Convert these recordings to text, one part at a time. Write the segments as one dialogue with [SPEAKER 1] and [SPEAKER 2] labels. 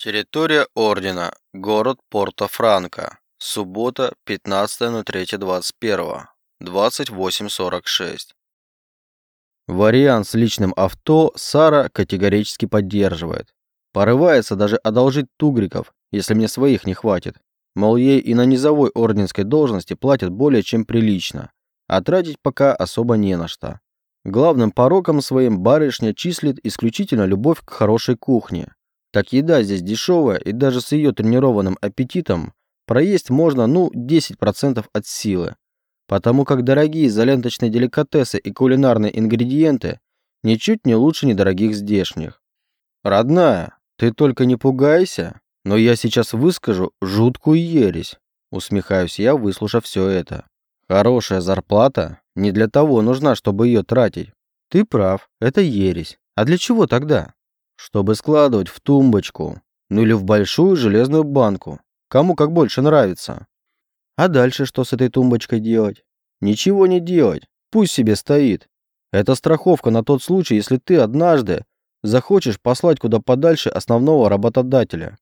[SPEAKER 1] Территория Ордена. Город Порто-Франко. Суббота, 15.03.21. 28.46. Вариант с личным авто Сара категорически поддерживает. Порывается даже одолжить тугриков, если мне своих не хватит. Мол, ей и на низовой орденской должности платят более чем прилично, а тратить пока особо не на что. Главным пороком своим барышня числит исключительно любовь к хорошей кухне. Так еда здесь дешевая, и даже с ее тренированным аппетитом проесть можно, ну, 10% от силы. Потому как дорогие изоленточные деликатесы и кулинарные ингредиенты ничуть не лучше недорогих здешних. «Родная, ты только не пугайся, но я сейчас выскажу жуткую ересь», усмехаюсь я, выслушав все это. «Хорошая зарплата не для того нужна, чтобы ее тратить. Ты прав, это ересь. А для чего тогда?» Чтобы складывать в тумбочку, ну или в большую железную банку, кому как больше нравится. А дальше что с этой тумбочкой делать? Ничего не делать, пусть себе стоит. Это страховка на тот случай, если ты однажды захочешь послать куда подальше основного работодателя.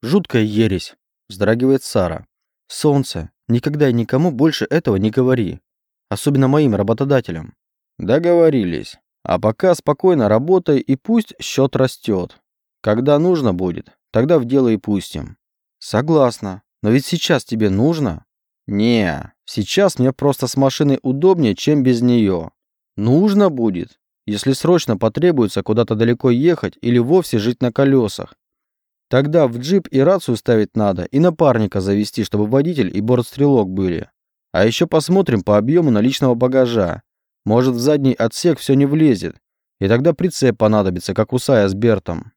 [SPEAKER 1] Жуткая ересь, вздрагивает Сара. Солнце, никогда и никому больше этого не говори. Особенно моим работодателям. Договорились. А пока спокойно работай и пусть счет растет. Когда нужно будет, тогда в дело и пустим. Согласна. Но ведь сейчас тебе нужно? Не, сейчас мне просто с машиной удобнее, чем без нее. Нужно будет, если срочно потребуется куда-то далеко ехать или вовсе жить на колесах. Тогда в джип и рацию ставить надо, и напарника завести, чтобы водитель и бортстрелок были. А еще посмотрим по объему наличного багажа. Может, в задний отсек все не влезет, и тогда прицеп понадобится, как у Сая с Бертом.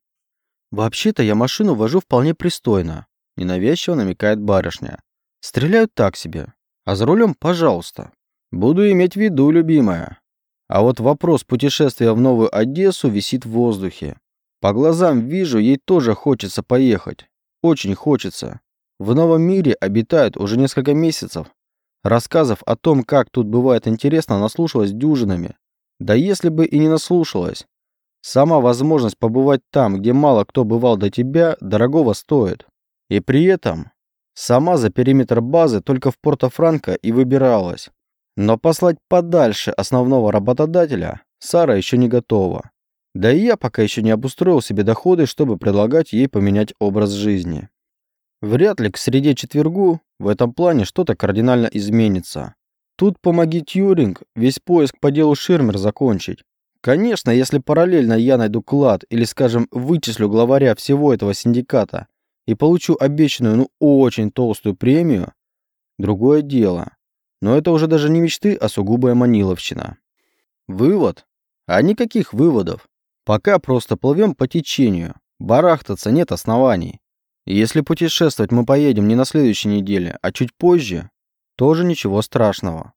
[SPEAKER 1] Вообще-то я машину вожу вполне пристойно, ненавязчиво намекает барышня. Стреляют так себе, а за рулем, пожалуйста. Буду иметь в виду, любимая. А вот вопрос путешествия в Новую Одессу висит в воздухе. По глазам вижу, ей тоже хочется поехать. Очень хочется. В новом мире обитают уже несколько месяцев, Рассказов о том, как тут бывает интересно, наслушалась дюжинами. Да если бы и не наслушалась. Сама возможность побывать там, где мало кто бывал до тебя, дорогого стоит. И при этом сама за периметр базы только в Порто-Франко и выбиралась. Но послать подальше основного работодателя Сара еще не готова. Да и я пока еще не обустроил себе доходы, чтобы предлагать ей поменять образ жизни. Вряд ли к среде четвергу в этом плане что-то кардинально изменится. Тут помоги Тьюринг весь поиск по делу Ширмер закончить. Конечно, если параллельно я найду клад или, скажем, вычислю главаря всего этого синдиката и получу обещанную, ну очень толстую премию, другое дело. Но это уже даже не мечты, а сугубая маниловщина. Вывод? А никаких выводов. Пока просто плывем по течению. Барахтаться нет оснований. Если путешествовать мы поедем не на следующей неделе, а чуть позже, тоже ничего страшного.